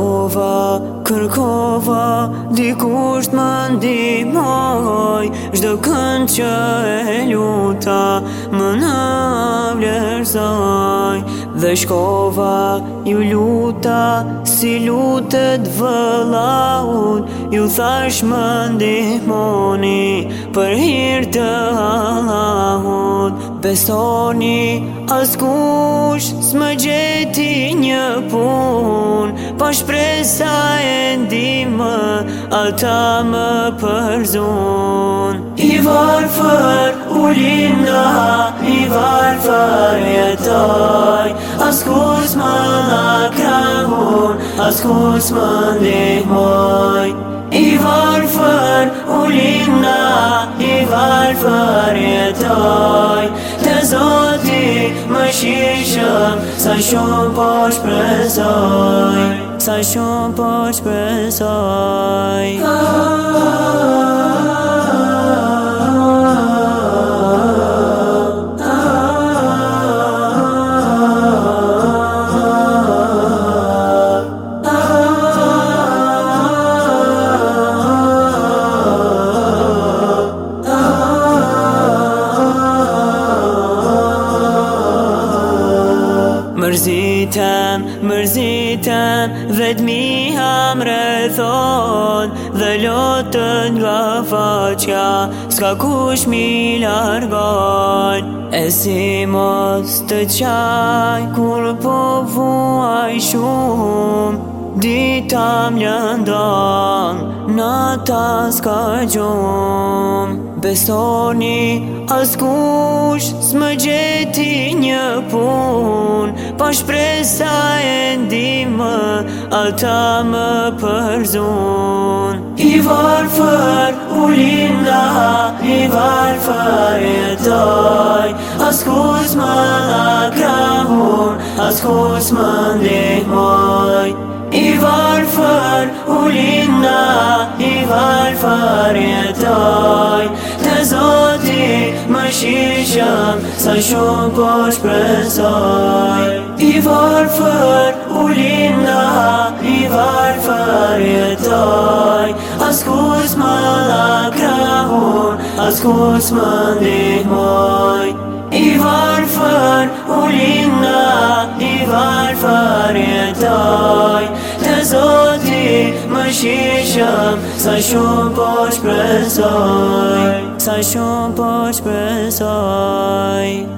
kërkova, kërkova, di kusht më ndimoj, Shdo kënd që e luta, më në vlerësaj Dhe shkova, ju luta, si lutet vëllaut Ju thash më ndimoni, për hirtë Besoni askush s'më gjeti një pun Pa po shpresa e ndimë Ata më përzun I varfër u linda I varfër jetoj Askus më lakramun Askus më ndihmoj I varfër u linda Falë fër e doj Të zotim Më shishëm Sa shumë për po shpesoj Sa shumë për po shpesoj Ha, Mërzitem, mërzitem, vetë mi ham rëthon Dhe lotën nga faqja, s'ka kush mi largon E si mos të qaj, kur po vuaj shumë Dita mjëndon, në ta s'ka gjumë Besoni, as kush, s'më gjeti një punë Më shpresa e ndi më, më përzun I varë fër u linda, i varë e taj A skuz më akra unë, a më ndihmoj I varë fër u linda, i varë fër e taj Më shishëm, sa shumë po shpresoj I varë fër u linda, i varë fër jetoj As kus më da kravur, as kus më dihoj I varë u linda, i varë jetoj shisham Sa shumë po shpresoj Sa shumë po shpresoj